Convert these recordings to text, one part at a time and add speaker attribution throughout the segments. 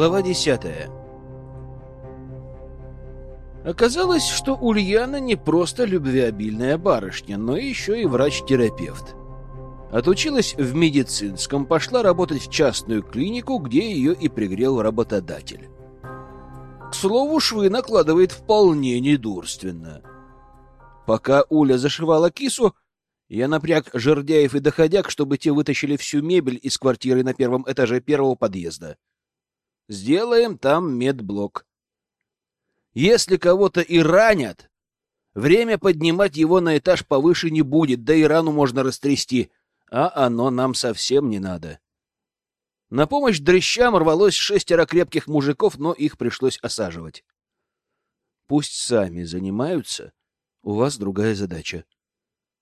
Speaker 1: Глава десятая. Оказалось, что Ульяна не просто любвеобильная барышня, но еще и врач-терапевт. Отучилась в медицинском, пошла работать в частную клинику, где ее и пригрел работодатель. К слову, швы накладывает вполне недурственно. Пока Уля зашивала кису, я напряг жердяев и доходяг, чтобы те вытащили всю мебель из квартиры на первом этаже первого подъезда. Сделаем там медблок. Если кого-то и ранят, время поднимать его на этаж повыше не будет, да и рану можно растрясти, а оно нам совсем не надо. На помощь дрыщам рвалось шестеро крепких мужиков, но их пришлось осаживать. Пусть сами занимаются, у вас другая задача.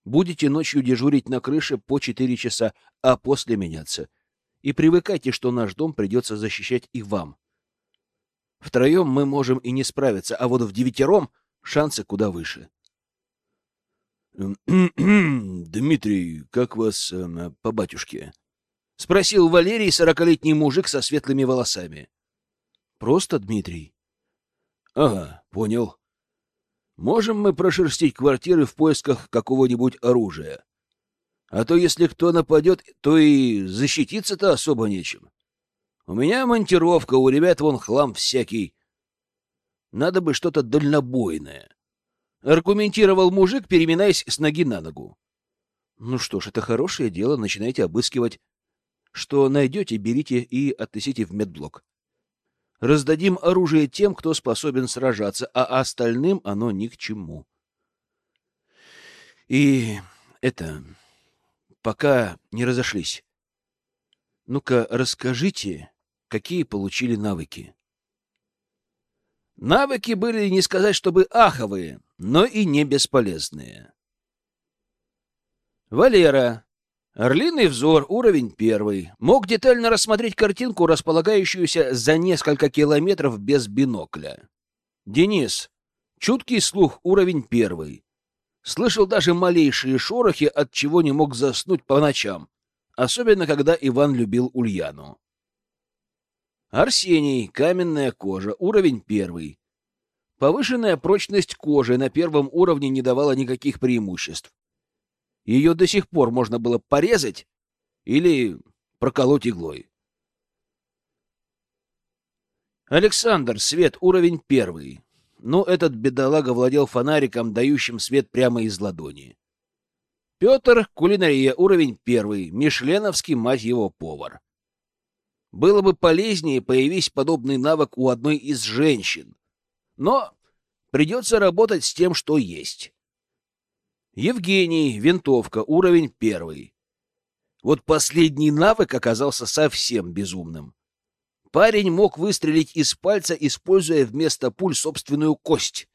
Speaker 1: Будете ночью дежурить на крыше по четыре часа, а после меняться — и привыкайте, что наш дом придется защищать и вам. Втроем мы можем и не справиться, а вот в девятером шансы куда выше.
Speaker 2: Дмитрий, как вас э, по батюшке? спросил Валерий, сорокалетний мужик со светлыми волосами.
Speaker 1: Просто Дмитрий.
Speaker 2: Ага, понял. Можем мы прошерстить квартиры в поисках какого-нибудь оружия. А то, если кто нападет, то и защититься-то особо нечем. У меня монтировка, у ребят вон хлам всякий. Надо бы что-то дальнобойное. Аргументировал мужик, переминаясь с ноги на ногу.
Speaker 1: Ну что ж, это хорошее дело, начинайте обыскивать. Что найдете, берите и относите в медблок. Раздадим оружие тем, кто способен сражаться, а остальным оно ни к чему. И это пока не разошлись. Ну-ка, расскажите, какие получили навыки?
Speaker 2: Навыки были не сказать, чтобы аховые, но и не бесполезные. Валера. Орлиный взор, уровень первый. Мог детально рассмотреть картинку, располагающуюся за несколько километров без бинокля. Денис. Чуткий слух, уровень первый. Слышал даже малейшие шорохи, от чего не мог заснуть по ночам, особенно когда Иван любил Ульяну. Арсений, каменная кожа, уровень первый. Повышенная прочность кожи на первом уровне не давала никаких преимуществ. Ее до сих пор можно было порезать или проколоть иглой. Александр, свет, уровень первый но этот бедолага владел фонариком, дающим свет прямо из ладони. Петр — кулинария, уровень первый, мишленовский, мать его, повар. Было бы полезнее, появись подобный навык у одной из женщин. Но придется работать с тем, что есть. Евгений, винтовка, уровень первый. Вот последний навык оказался совсем безумным. Парень мог выстрелить из пальца, используя вместо пуль собственную кость.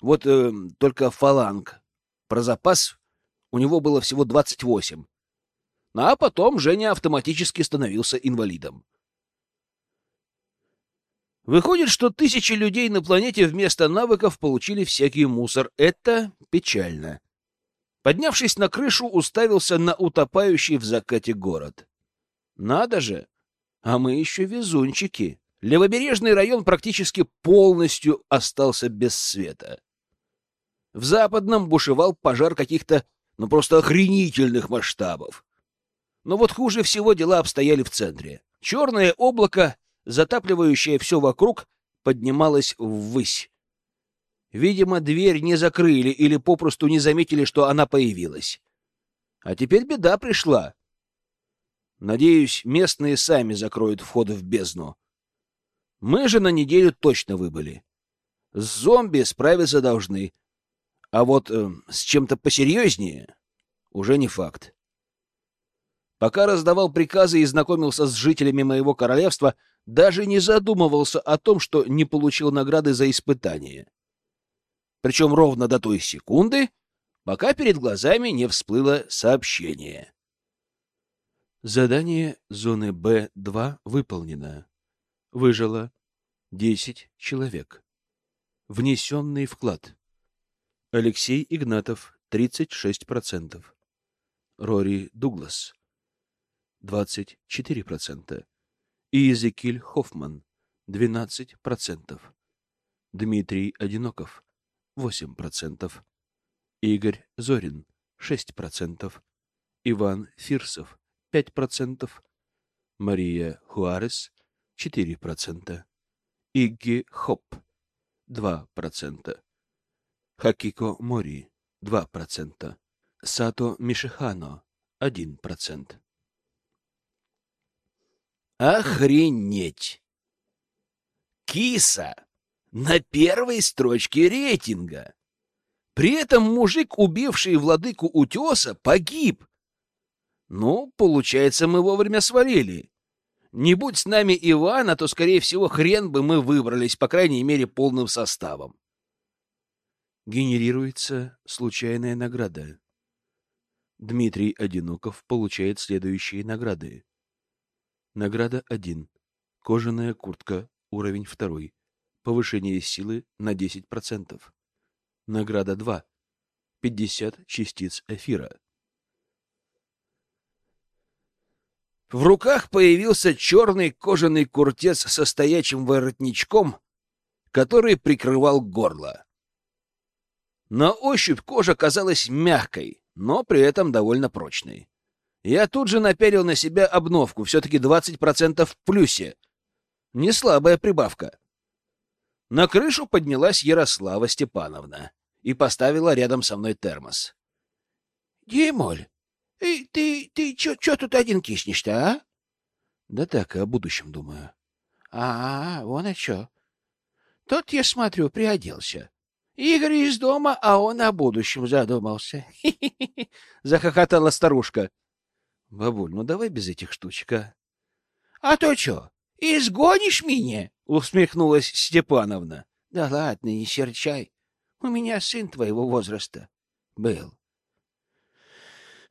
Speaker 2: Вот э, только фаланг. Про запас у него было всего 28. А потом Женя автоматически становился инвалидом. Выходит, что тысячи людей на планете вместо навыков получили всякий мусор. Это печально. Поднявшись на крышу, уставился на утопающий в закате город. Надо же! А мы еще везунчики. Левобережный район практически полностью остался без света. В западном бушевал пожар каких-то, ну просто охренительных масштабов. Но вот хуже всего дела обстояли в центре. Черное облако, затапливающее все вокруг, поднималось ввысь. Видимо, дверь не закрыли или попросту не заметили, что она появилась. А теперь беда пришла. Надеюсь, местные сами закроют вход в бездну. Мы же на неделю точно выбыли. С зомби справиться должны. А вот э, с чем-то посерьезнее уже не факт. Пока раздавал приказы и знакомился с жителями моего королевства, даже не задумывался о том, что не получил награды за испытание. Причем ровно до той секунды, пока перед глазами не всплыло сообщение.
Speaker 1: Задание зоны Б-2 выполнено. Выжило 10 человек. Внесенный вклад. Алексей Игнатов, 36%. Рори Дуглас, 24%. Иезекиль Хоффман, 12%. Дмитрий Одиноков, 8%. Игорь Зорин, 6%. Иван Фирсов, 5%. Мария Хуарес, 4%. Игги Хоп, 2%. Хакико Мори, 2%. Сато Мишихано, 1%.
Speaker 2: Охренеть! Киса на первой строчке рейтинга. При этом мужик, убивший владыку утеса, погиб. Ну, получается, мы вовремя свалили. Не будь с нами Ивана, то, скорее всего, хрен бы мы выбрались, по крайней мере, полным составом.
Speaker 1: Генерируется случайная награда. Дмитрий Одиноков получает следующие награды. Награда 1. Кожаная куртка, уровень 2. Повышение силы на 10%. Награда 2. 50 частиц эфира.
Speaker 2: В руках появился черный кожаный куртец со стоячим воротничком, который прикрывал горло. На ощупь кожа казалась мягкой, но при этом довольно прочной. Я тут же напялил на себя обновку, все-таки 20% в плюсе. Не слабая прибавка. На крышу поднялась Ярослава Степановна и поставила рядом со мной термос. — Димоль, Эй, ты, ты чё, чё тут один киснешь-то, а?
Speaker 1: Да так, о будущем думаю.
Speaker 2: А, -а вон о чё. Тот, я смотрю, приоделся. Игорь из дома, а он о будущем задумался. — захохотала старушка.
Speaker 1: — Бабуль, ну давай без этих штучек, а?
Speaker 2: — А то чё, изгонишь меня? — усмехнулась Степановна. — Да ладно, не серчай. У меня сын твоего возраста был.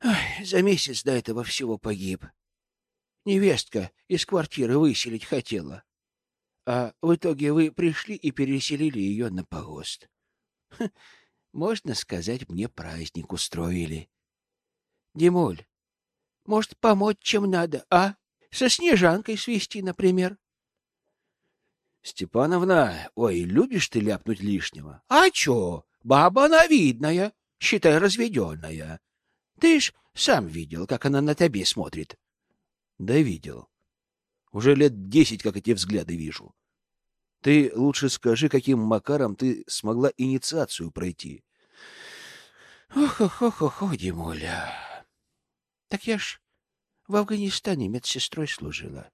Speaker 2: Ой, за месяц до этого всего погиб. Невестка из квартиры выселить хотела. А в итоге вы пришли и переселили ее на погост. Ха, можно сказать, мне праздник устроили. Димуль, может, помочь чем надо, а? Со Снежанкой свести, например.
Speaker 1: Степановна, ой, любишь ты ляпнуть лишнего?
Speaker 2: А чё? Баба она видная, считай, разведенная. Ты ж сам видел, как она на тебе смотрит.
Speaker 1: Да видел. Уже лет десять, как эти взгляды вижу. Ты лучше скажи, каким макаром ты смогла инициацию пройти.
Speaker 2: Ох-ох-ох-ох, Димуля. Так я ж в Афганистане медсестрой служила.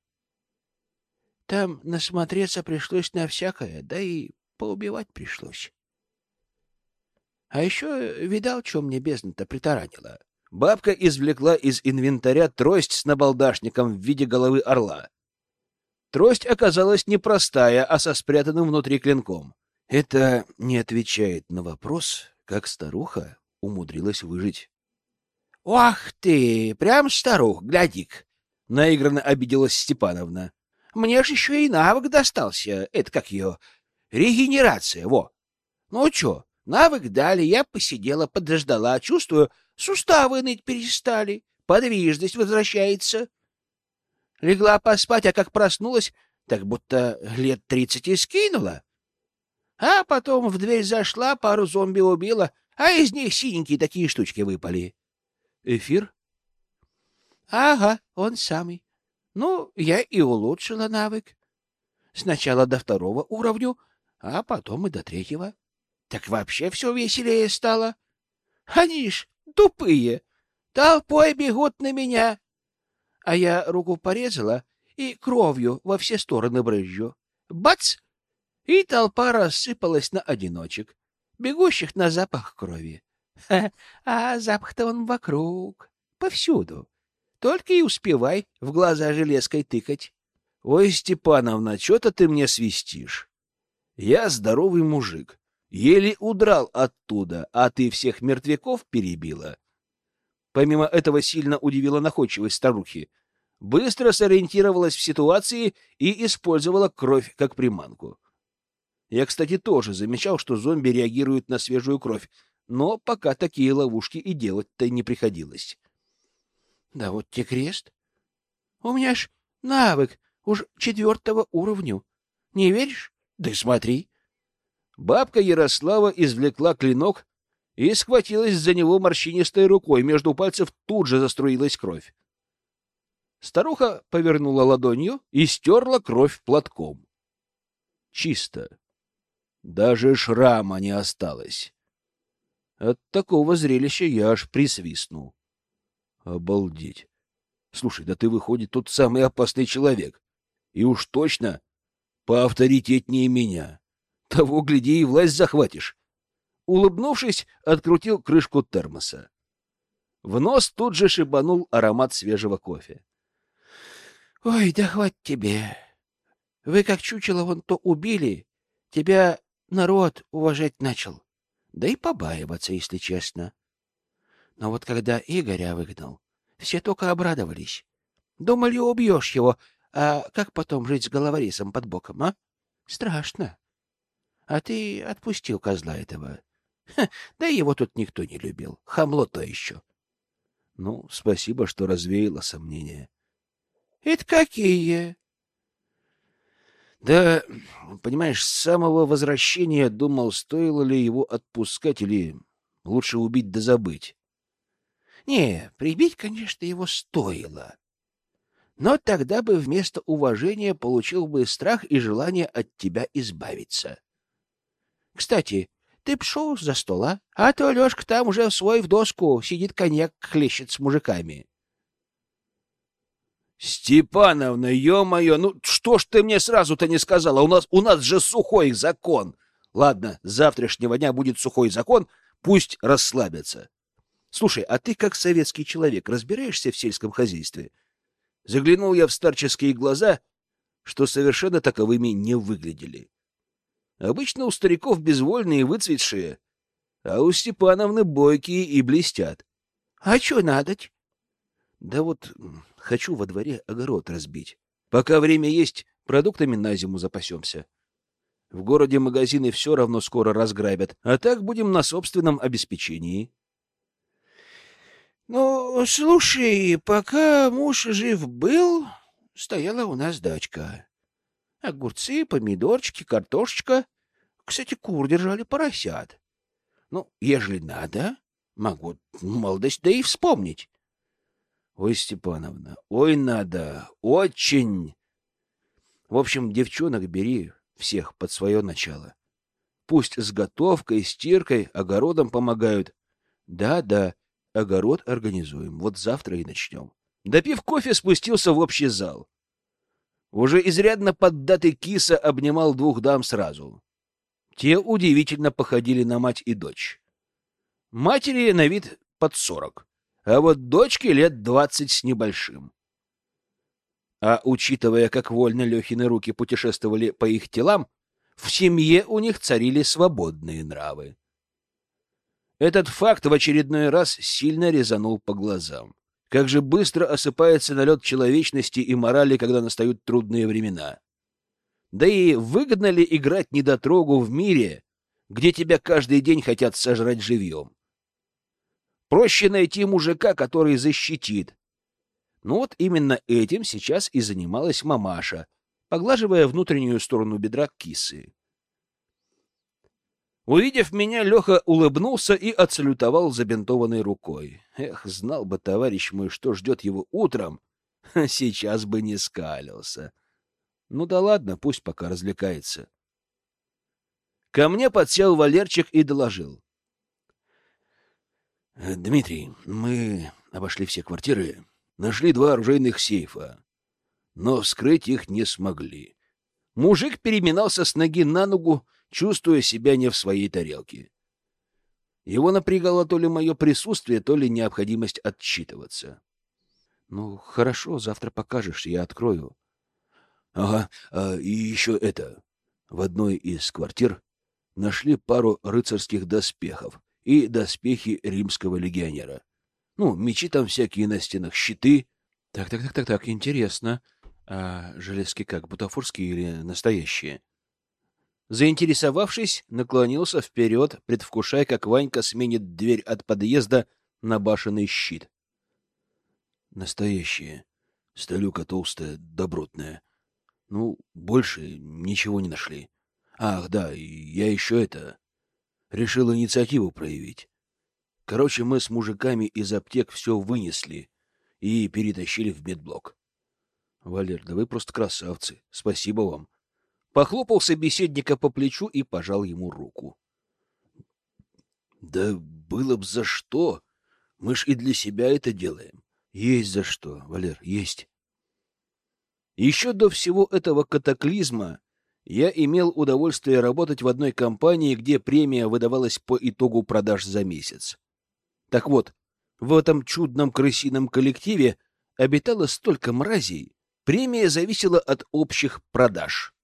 Speaker 2: Там насмотреться пришлось на всякое, да и поубивать пришлось. А еще видал, что мне бездна-то притаранила.
Speaker 1: Бабка извлекла из инвентаря трость с набалдашником в виде головы орла. Трость оказалась не простая, а со спрятанным внутри клинком. Это не отвечает на вопрос, как старуха умудрилась выжить.
Speaker 2: — Ох ты, прям старух, гляди-ка! — наигранно обиделась Степановна. — Мне ж еще и навык достался. Это как ее? Регенерация, во! Ну чё, навык дали, я посидела, подождала, чувствую, Суставы ныть перестали, подвижность возвращается. Легла поспать, а как проснулась, так будто лет тридцати скинула. А потом в дверь зашла, пару зомби убила, а из них синенькие такие штучки выпали.
Speaker 1: Эфир?
Speaker 2: Ага, он самый. Ну, я и улучшила навык. Сначала до второго уровня, а потом и до третьего. Так вообще все веселее стало. Они ж тупые. Толпой бегут на меня. А я руку порезала и кровью во все стороны брызжу. Бац! И толпа рассыпалась на одиночек, бегущих на запах крови. А запах-то он вокруг, повсюду. Только и успевай в глаза железкой тыкать.
Speaker 1: Ой, Степановна, что-то ты мне свистишь. Я здоровый мужик. Еле удрал оттуда, а ты всех мертвяков перебила. Помимо этого сильно удивила находчивость старухи. Быстро сориентировалась в ситуации и использовала кровь как приманку. Я, кстати, тоже замечал, что зомби реагируют на свежую кровь, но пока такие ловушки и делать-то не приходилось.
Speaker 2: — Да вот те крест. У меня ж навык Уж четвертого уровню. Не веришь? Да смотри. Бабка Ярослава извлекла клинок и схватилась за него морщинистой рукой. Между пальцев тут же заструилась кровь. Старуха повернула ладонью и стерла кровь платком. Чисто. Даже шрама не осталось. От такого зрелища я аж присвистнул. Обалдеть. Слушай, да ты, выходит, тот самый опасный человек. И уж точно поавторитетнее меня. Того, гляди, и власть захватишь. Улыбнувшись, открутил крышку термоса. В нос тут же шибанул аромат свежего кофе. — Ой, да хватит тебе. Вы как чучело вон то убили, тебя народ уважать начал. Да и побаиваться, если честно. Но вот когда Игоря выгнал, все только обрадовались. Думали, убьешь его, а как потом жить с головорезом под боком, а? Страшно. А ты отпустил козла этого. Ха, да его тут никто не любил. Хамло-то еще. Ну, спасибо, что развеяло сомнения. — Это какие? Да, понимаешь, с самого возвращения думал, стоило ли его отпускать или лучше убить да забыть. Не, прибить, конечно, его стоило. Но тогда бы вместо уважения получил бы страх и желание от тебя избавиться. Кстати, ты б шел за стола, а то Лешка там уже свой в доску сидит коньяк хлещет с мужиками. Степановна, ё-моё, ну что ж ты мне сразу-то не сказала? У нас, у нас же сухой закон. Ладно, с завтрашнего дня будет сухой закон, пусть расслабятся. Слушай, а ты как советский человек разбираешься в сельском хозяйстве? Заглянул я в старческие глаза, что совершенно таковыми не выглядели. Обычно у стариков безвольные и выцветшие, а у Степановны бойкие и блестят. — А что надоть? — Да вот хочу во дворе огород разбить. Пока время есть, продуктами на зиму запасемся. В городе магазины все равно скоро разграбят, а так будем на собственном обеспечении. Ну, слушай, пока муж жив был, стояла у нас дачка. Огурцы, помидорчики, картошечка. Кстати, кур держали поросят. Ну, ежели надо, могу молодость да и вспомнить. Ой, Степановна, ой, надо, очень. В общем, девчонок бери всех под свое начало. Пусть с готовкой, стиркой, огородом помогают. Да-да, Огород организуем. Вот завтра и начнем. Допив кофе, спустился в общий зал. Уже изрядно поддатый киса обнимал двух дам сразу. Те удивительно походили на мать и дочь. Матери на вид под сорок, а вот дочке лет двадцать с небольшим. А учитывая, как вольно Лехины руки путешествовали по их телам, в семье у них царили свободные нравы. Этот факт в очередной раз сильно резанул по глазам. Как же быстро осыпается налет человечности и морали, когда настают трудные времена. Да и выгодно ли играть недотрогу в мире, где тебя каждый день хотят сожрать живьем? Проще найти мужика, который защитит. Ну вот именно этим сейчас и занималась мамаша, поглаживая внутреннюю сторону бедра кисы. Увидев меня, Леха улыбнулся и отсалютовал забинтованной рукой. Эх, знал бы товарищ мой, что ждет его утром, сейчас бы не скалился. Ну да ладно, пусть пока развлекается. Ко мне подсел Валерчик и доложил. «Дмитрий, мы обошли все квартиры, нашли два оружейных сейфа, но вскрыть их не смогли». Мужик переминался с ноги на ногу, чувствуя себя не в своей тарелке. Его напрягало то ли мое присутствие, то ли необходимость отчитываться. — Ну, хорошо, завтра покажешь, я открою. — Ага, а, и еще это. В одной из квартир нашли пару рыцарских доспехов и доспехи римского легионера. Ну, мечи там всякие на стенах, щиты. Так, так, так, так, так, интересно. А железки как, бутафорские или настоящие? Заинтересовавшись, наклонился вперед, предвкушая, как Ванька сменит дверь от подъезда на башенный щит. Настоящие. Сталюка толстая, добротная.
Speaker 1: Ну, больше ничего не нашли. Ах, да, я еще это... Решил инициативу проявить. Короче, мы с мужиками из аптек все вынесли и перетащили в медблок. Валер, да вы просто красавцы. Спасибо вам. Похлопал собеседника по плечу и пожал ему руку. Да было б за что. Мы ж и для себя это делаем. Есть за что, Валер, есть. Еще до всего этого катаклизма я имел удовольствие работать в одной компании, где премия выдавалась по итогу продаж за месяц. Так вот, в этом чудном крысином коллективе обитало столько мразей, премия зависела от общих продаж.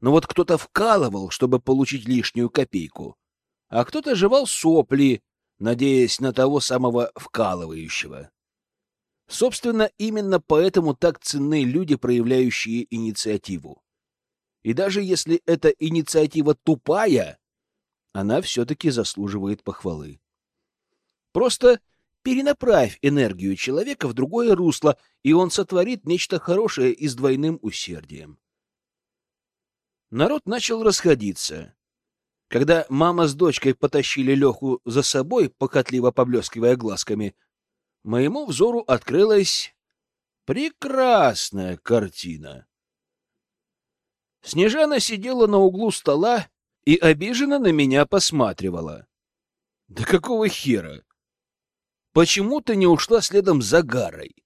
Speaker 1: Но вот кто-то вкалывал, чтобы получить лишнюю копейку, а кто-то жевал сопли, надеясь на того самого вкалывающего. Собственно, именно поэтому так ценны люди, проявляющие инициативу. И даже если эта инициатива тупая, она все-таки заслуживает похвалы. Просто перенаправь энергию человека в другое русло, и он сотворит нечто хорошее и с двойным усердием. Народ начал расходиться. Когда мама с дочкой потащили Леху за собой, покатливо поблескивая глазками, моему взору открылась прекрасная картина. Снежана сидела на углу стола и обиженно на меня посматривала. Да какого хера? Почему ты не ушла следом за Гарой?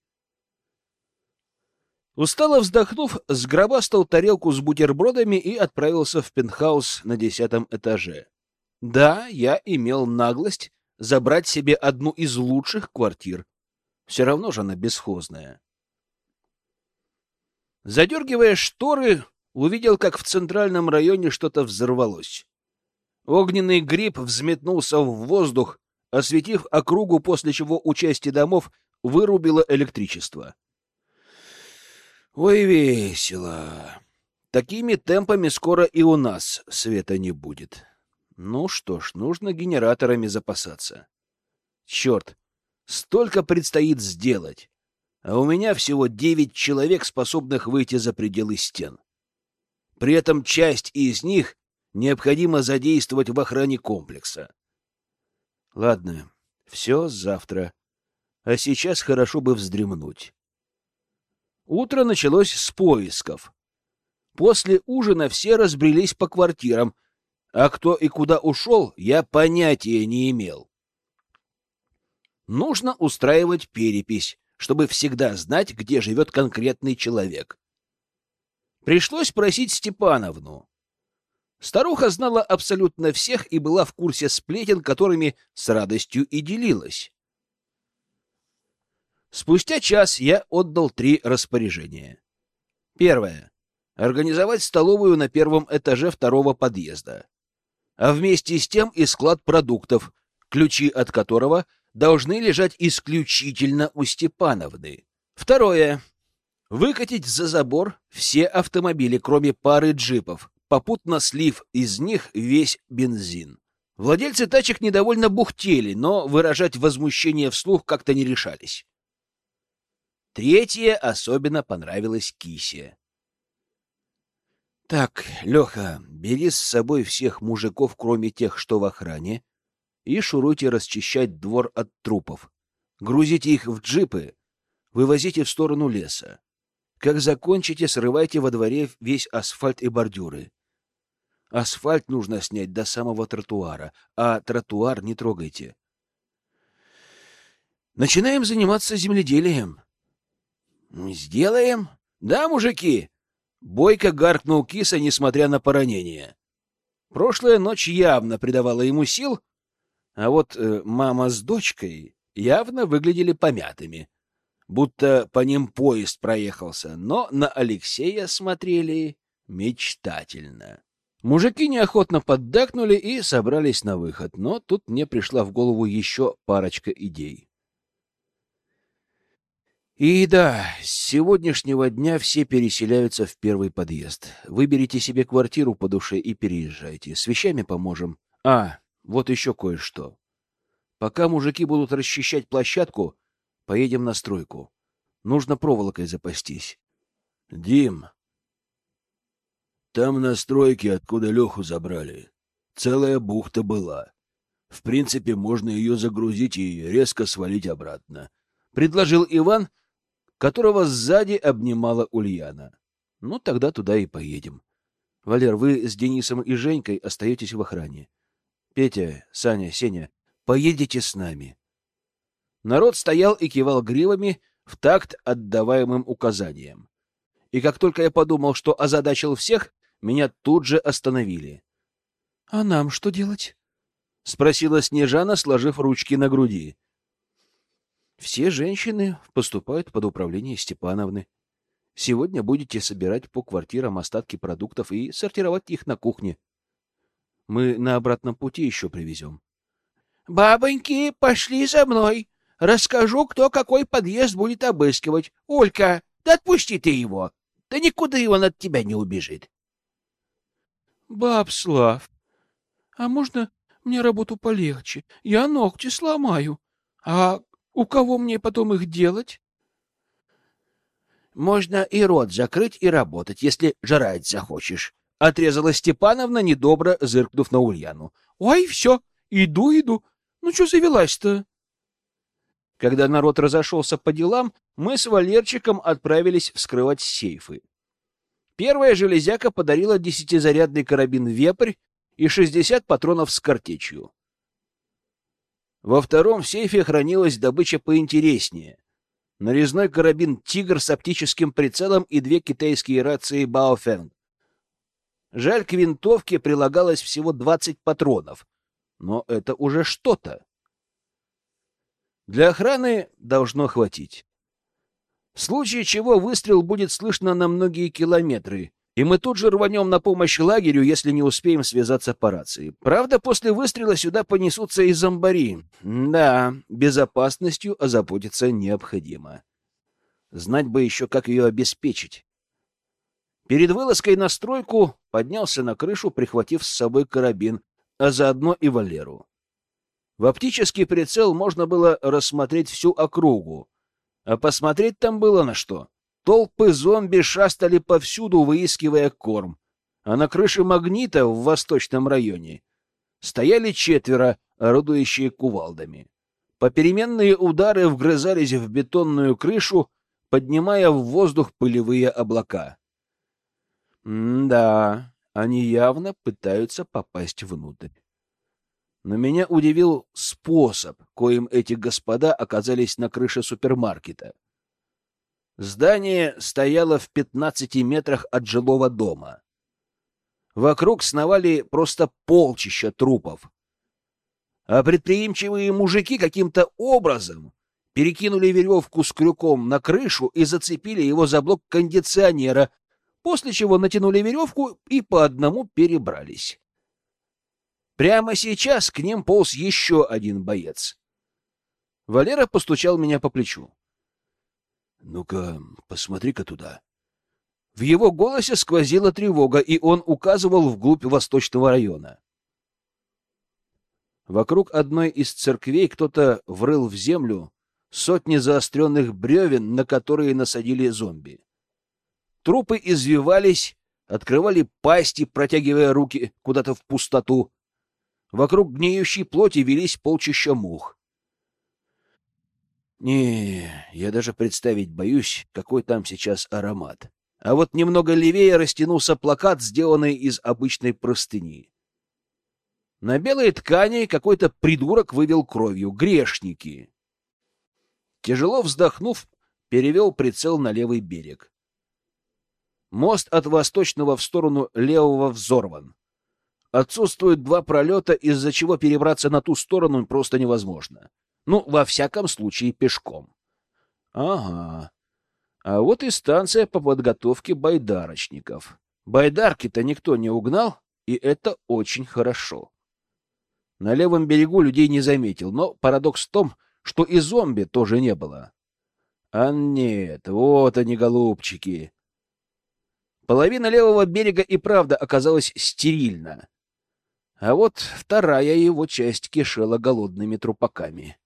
Speaker 1: Устало вздохнув, сгробастал тарелку с бутербродами и отправился в пентхаус на десятом этаже. Да, я имел наглость забрать себе одну из лучших квартир. Все равно же она бесхозная. Задергивая шторы, увидел, как в центральном районе что-то взорвалось. Огненный гриб взметнулся в воздух, осветив округу, после чего у части домов вырубило электричество. Ой, весело. Такими темпами скоро и у нас света не будет. Ну что ж, нужно генераторами запасаться. Черт, столько предстоит сделать. А у меня всего девять человек, способных выйти за пределы стен. При этом часть из них необходимо задействовать в охране комплекса. Ладно, все завтра. А сейчас хорошо бы вздремнуть. Утро началось с поисков. После ужина все разбрелись по квартирам, а кто и куда ушел, я понятия не имел. Нужно устраивать перепись, чтобы всегда знать, где живет конкретный человек. Пришлось просить Степановну. Старуха знала абсолютно всех и была в курсе сплетен, которыми с радостью и делилась. Спустя час я отдал три распоряжения. Первое. Организовать столовую на первом этаже второго подъезда. А вместе с тем и склад продуктов, ключи от которого должны лежать исключительно у Степановны. Второе. Выкатить за забор все автомобили, кроме пары джипов, попутно слив из них весь бензин. Владельцы тачек недовольно бухтели, но выражать возмущение вслух как-то не решались. Третье особенно понравилось Кисе. Так, Леха, бери с собой всех мужиков, кроме тех, что в охране, и шуруйте расчищать двор от трупов. Грузите их в джипы, вывозите в сторону леса. Как закончите, срывайте во дворе весь асфальт и бордюры. Асфальт нужно снять до самого тротуара, а тротуар не трогайте. Начинаем заниматься земледелием. «Сделаем? Да, мужики?» Бойко гаркнул киса, несмотря на поранение. Прошлая ночь явно придавала ему сил, а вот э, мама с дочкой явно выглядели помятыми, будто по ним поезд проехался, но на Алексея смотрели мечтательно. Мужики неохотно поддакнули и собрались на выход, но тут мне пришла в голову еще парочка идей. И да, с сегодняшнего дня все переселяются в первый подъезд. Выберите себе квартиру по душе и переезжайте. С вещами поможем. А, вот еще кое-что. Пока мужики будут расчищать площадку, поедем на стройку. Нужно проволокой запастись. Дим, Там на стройке, откуда Леху забрали, целая бухта была. В принципе, можно ее загрузить и резко свалить обратно. Предложил Иван, которого сзади обнимала Ульяна. Ну, тогда туда и поедем. Валер, вы с Денисом и Женькой остаетесь в охране. Петя, Саня, Сеня, поедете с нами. Народ стоял и кивал гривами в такт отдаваемым указаниям. И как только я подумал, что озадачил всех, меня тут же остановили. — А нам что делать? — спросила Снежана, сложив ручки на груди. — Все женщины поступают под управление Степановны. Сегодня будете собирать по квартирам остатки продуктов и сортировать их на кухне. Мы на обратном пути еще привезем. — Бабоньки, пошли за мной. Расскажу, кто какой подъезд будет обыскивать. Олька, да отпусти ты его. Да никуда его от тебя не убежит. — Бабслав, а можно мне работу полегче? Я ногти сломаю. А у кого мне потом их делать? Можно и рот закрыть и работать, если жрать захочешь. Отрезала Степановна, недобро зыркнув на Ульяну. Ой, все, иду, иду. Ну, что завелась-то? Когда народ разошелся по делам, мы с Валерчиком отправились вскрывать сейфы. Первая железяка подарила десятизарядный карабин «Вепрь» и шестьдесят патронов с картечью. Во втором сейфе хранилась добыча поинтереснее — нарезной карабин «Тигр» с оптическим прицелом и две китайские рации «Баофэнг». Жаль, к винтовке прилагалось всего 20 патронов, но это уже что-то. Для охраны должно хватить. В случае чего выстрел будет слышно на многие километры, и мы тут же рванем на помощь лагерю, если не успеем связаться по рации. Правда, после выстрела сюда понесутся и зомбари. Да, безопасностью озаботиться необходимо. Знать бы еще, как ее обеспечить. Перед вылазкой на стройку поднялся на крышу, прихватив с собой карабин, а заодно и Валеру. В оптический прицел можно было рассмотреть всю округу, а посмотреть там было на что. Толпы зомби шастали повсюду, выискивая корм. А на крыше магнита в восточном районе стояли четверо, орудующие кувалдами. Попеременные удары вгрызались в бетонную крышу, поднимая в воздух пылевые облака. да, они явно пытаются попасть внутрь. Но меня удивил способ, коим эти господа оказались на крыше супермаркета — Здание стояло в 15 метрах от жилого дома. Вокруг сновали просто полчища трупов. А предприимчивые мужики каким-то образом перекинули веревку с крюком на крышу и зацепили его за блок кондиционера, после чего натянули веревку и по одному перебрались. Прямо сейчас к ним полз еще один боец. Валера постучал меня по плечу. Ну-ка, посмотри-ка туда. В его голосе сквозила тревога, и он указывал вглубь восточного района. Вокруг одной из церквей кто-то врыл в землю сотни заостренных бревен, на которые насадили зомби. Трупы извивались, открывали пасти, протягивая руки куда-то в пустоту. Вокруг гниющей плоти велись полчища мух. Не, я даже представить боюсь, какой там сейчас аромат. А вот немного левее растянулся плакат, сделанный из обычной простыни. На белой ткани какой-то придурок вывел кровью «Грешники». Тяжело вздохнув, перевел прицел на левый берег. Мост от восточного в сторону левого взорван. Отсутствуют два пролета, из-за чего перебраться на ту сторону просто невозможно. Ну, во всяком случае, пешком. Ага. А вот и станция по подготовке байдарочников. Байдарки-то никто не угнал, и это очень хорошо. На левом берегу людей не заметил, но парадокс в том, что и зомби тоже не было. А нет, вот они, голубчики. Половина левого берега и правда оказалась стерильна. А вот вторая его часть кишела голодными трупаками.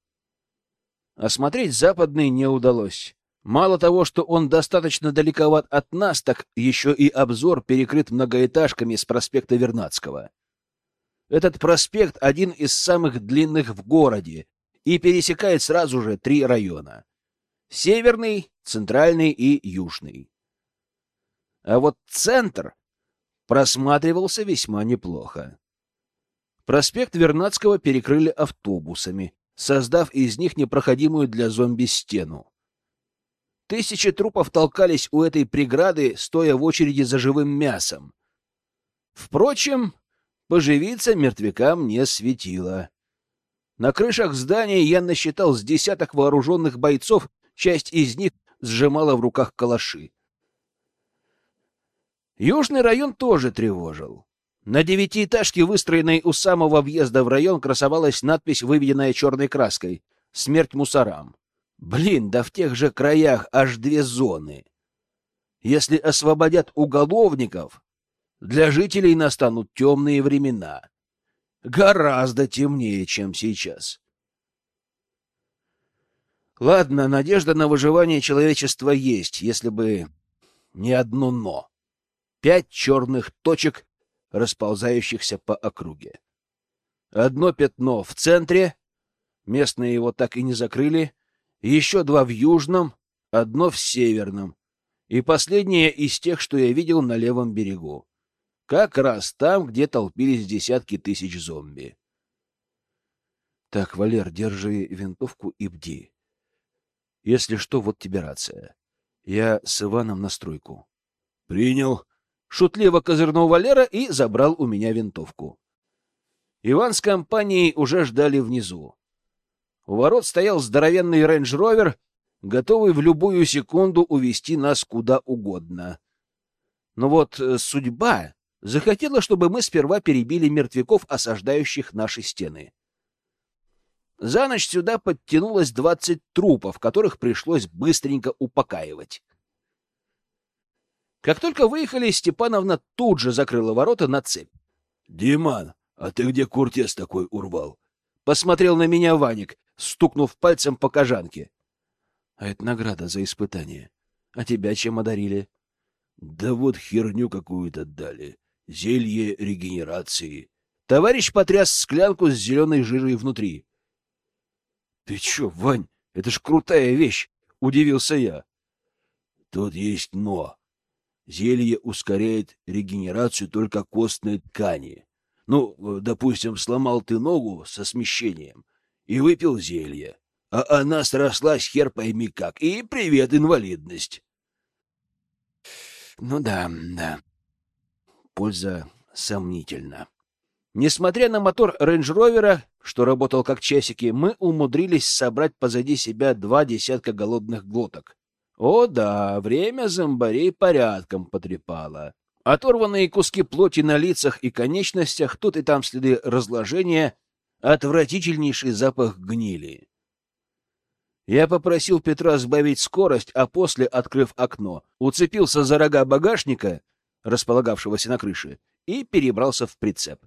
Speaker 1: Осмотреть западный не удалось. Мало того, что он достаточно далековат от нас, так еще и обзор перекрыт многоэтажками с проспекта Вернадского. Этот проспект один из самых длинных в городе и пересекает сразу же три района. Северный, центральный и южный. А вот центр просматривался весьма неплохо. Проспект Вернадского перекрыли автобусами, создав из них непроходимую для зомби стену. Тысячи трупов толкались у этой преграды, стоя в очереди за живым мясом. Впрочем, поживиться мертвякам не светило. На крышах зданий я насчитал с десяток вооруженных бойцов, часть из них сжимала в руках калаши. Южный район тоже тревожил. На девятиэтажке, выстроенной у самого въезда в район, красовалась надпись, выведенная черной краской «Смерть мусорам». Блин, да в тех же краях аж две зоны. Если освободят уголовников, для жителей настанут темные времена. Гораздо темнее, чем сейчас. Ладно, надежда на выживание человечества есть, если бы не одно «но». Пять черных точек, расползающихся по округе. Одно пятно в центре, местные его так и не закрыли, еще два в южном, одно в северном, и последнее из тех, что я видел на левом берегу. Как раз там, где толпились десятки тысяч зомби. Так, Валер, держи винтовку и бди. Если что, вот тебе рация. Я с Иваном на стройку. Принял. Шутливо козырнул Валера и забрал у меня винтовку. Иван с компанией уже ждали внизу. У ворот стоял здоровенный Range Rover, готовый в любую секунду увести нас куда угодно. Но вот э, судьба захотела, чтобы мы сперва перебили мертвяков, осаждающих наши стены. За ночь сюда подтянулось двадцать трупов, которых пришлось быстренько упокаивать. Как только выехали, Степановна тут же закрыла ворота на цепь. — Диман, а ты где куртец такой урвал? — посмотрел на меня Ваник, стукнув пальцем по кожанке. — А это награда за испытание. А тебя чем одарили? — Да вот херню какую-то дали. Зелье регенерации. Товарищ потряс склянку с зеленой жирой внутри. — Ты чё, Вань, это ж крутая вещь! — удивился я. — Тут есть «но». Зелье ускоряет регенерацию только костной ткани. Ну, допустим, сломал ты ногу со смещением и выпил зелье, а она срослась хер пойми как, и привет, инвалидность. Ну да, да. Польза сомнительна. Несмотря на мотор рейндж-ровера, что работал как часики, мы умудрились собрать позади себя два десятка голодных глоток. О да, время зомбарей порядком потрепало. Оторванные куски плоти на лицах и конечностях, тут и там следы разложения, отвратительнейший запах гнили. Я попросил Петра сбавить скорость, а после, открыв окно, уцепился за рога багажника, располагавшегося на крыше, и перебрался в прицеп.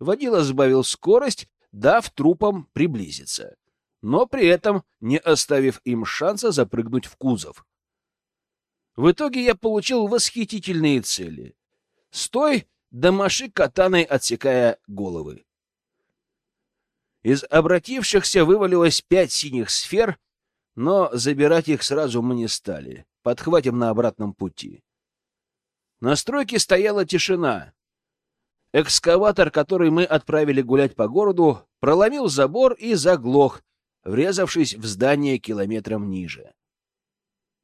Speaker 1: Водила сбавил скорость, дав трупам приблизиться, но при этом не оставив им шанса запрыгнуть в кузов. В итоге я получил восхитительные цели. Стой, да маши катаной отсекая головы. Из обратившихся вывалилось пять синих сфер, но забирать их сразу мы не стали. Подхватим на обратном пути. На стройке стояла тишина. Экскаватор, который мы отправили гулять по городу, проломил забор и заглох, врезавшись в здание километром ниже.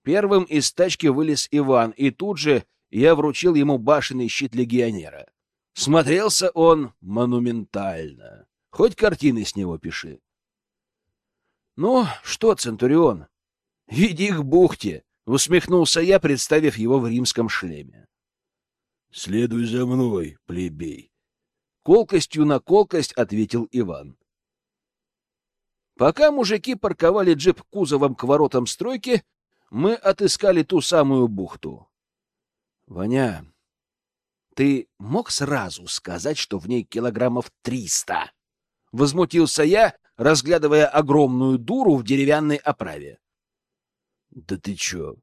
Speaker 1: Первым из тачки вылез Иван, и тут же я вручил ему башенный щит легионера. Смотрелся он монументально. Хоть картины с него пиши. — Ну, что, Центурион, веди к бухте, — усмехнулся я, представив его в римском шлеме. — Следуй за мной, плебей. Колкостью на колкость ответил Иван. Пока мужики парковали джип кузовом к воротам стройки, мы отыскали ту самую бухту. — Ваня, ты мог сразу сказать, что в ней килограммов триста? — возмутился я, разглядывая огромную дуру в деревянной оправе. Да ты чё?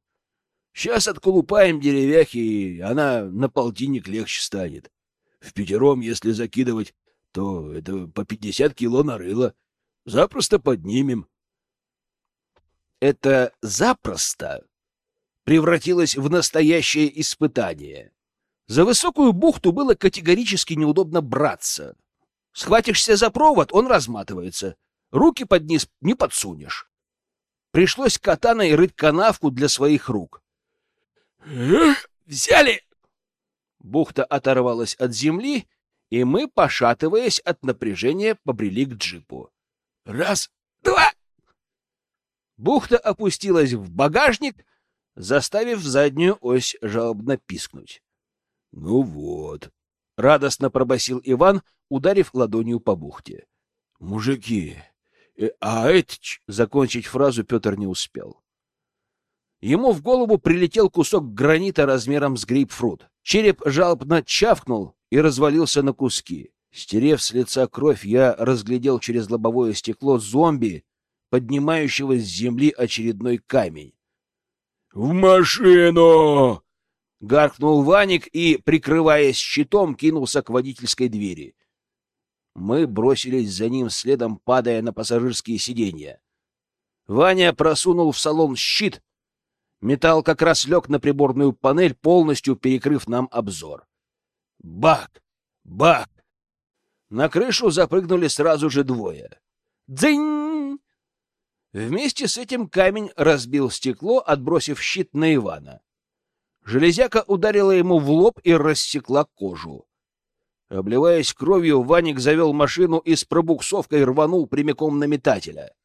Speaker 1: Сейчас отколупаем деревяхи, и она на полтинник легче станет. В пятером, если закидывать, то это по пятьдесят кило нарыло. Запросто поднимем.
Speaker 2: Это запросто превратилось в настоящее испытание. За высокую бухту было категорически неудобно браться. Схватишься за провод, он разматывается. Руки под низ не подсунешь. Пришлось катаной рыть канавку для своих рук.
Speaker 1: «Взяли!»
Speaker 2: Бухта оторвалась от земли, и мы, пошатываясь от напряжения, побрели к джипу.
Speaker 1: «Раз, два!»
Speaker 2: Бухта опустилась в багажник, заставив заднюю ось жалобно пискнуть.
Speaker 1: — Ну вот, —
Speaker 2: радостно пробасил Иван, ударив ладонью по бухте.
Speaker 1: — Мужики, э, а это...
Speaker 2: Закончить фразу Петр не успел. Ему в голову прилетел кусок гранита размером с грейпфрут. Череп жалобно чавкнул и развалился на куски. Стерев с лица кровь, я разглядел через лобовое стекло зомби, поднимающего с земли очередной камень.
Speaker 1: «В машину!»
Speaker 2: — гаркнул Ваник и, прикрываясь щитом, кинулся к водительской двери. Мы бросились за ним следом, падая на пассажирские сиденья. Ваня просунул в салон щит. Металл как раз лег на приборную панель, полностью перекрыв нам обзор. Бак! Бак! На крышу запрыгнули сразу же двое. Дзынь! Вместе с этим камень разбил стекло, отбросив щит на Ивана. Железяка ударила ему в лоб и рассекла кожу. Обливаясь кровью, Ваник завел машину и с пробуксовкой рванул прямиком на метателя.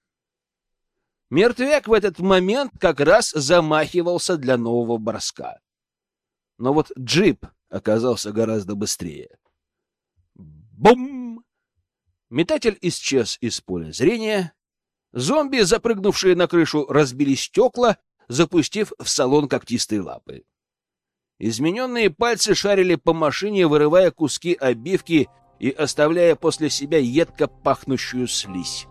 Speaker 2: Мертвяк в этот момент как раз замахивался для нового броска. Но вот джип оказался гораздо быстрее. Бум! Метатель исчез из поля зрения, Зомби, запрыгнувшие на крышу, разбили стекла, запустив в салон когтистые лапы. Измененные пальцы шарили по машине, вырывая куски обивки и оставляя после себя едко пахнущую слизь.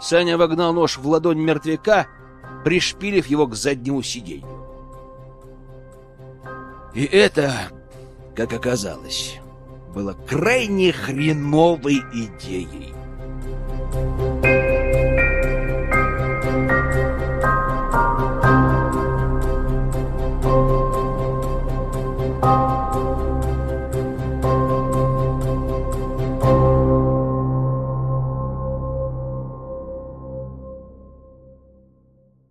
Speaker 2: Саня вогнал нож в ладонь мертвяка, пришпилив его к заднему сиденью.
Speaker 1: И это, как оказалось, было крайне хреновой идеей.